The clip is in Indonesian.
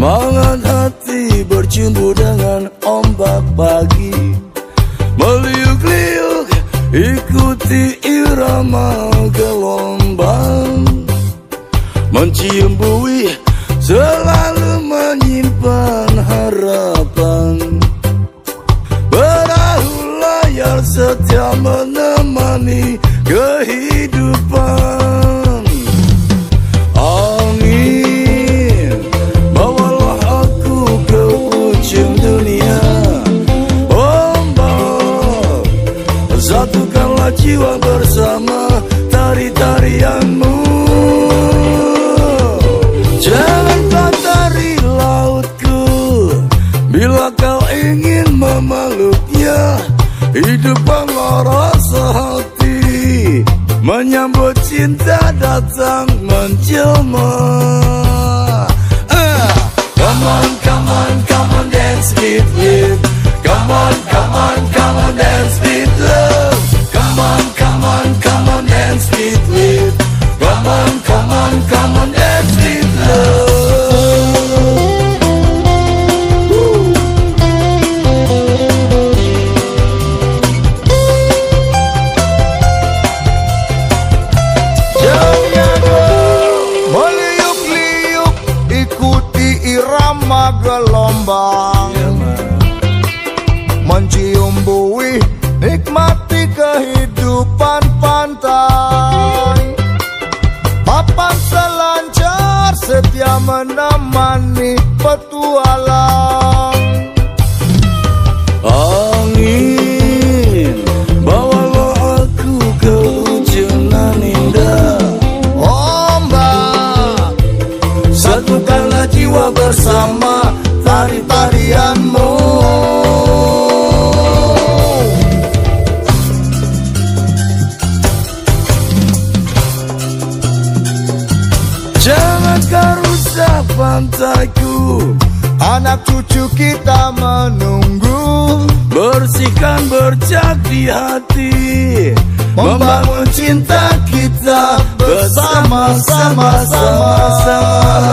Semangat hati bercumbu dengan ombak pagi. Meliuk-liuk ikuti irama gelombang. Mencium bui selalu menyimpan harapan. Ingin memeluknya. Hidupkanlah rasa hati Menyambut cinta datang menjelma. Ah, Come on, come on, come on, dance with me. Come on, come on, come on, dance with love gelombang Mencium buih nikmati kehidupan pantai. Papan selancar setia menemani petualang Jangan kau rusak pantaiku. Anak cucu kita menunggu. Bersihkan bercak di hati. Membangun cinta kita Bersama-sama Sama-sama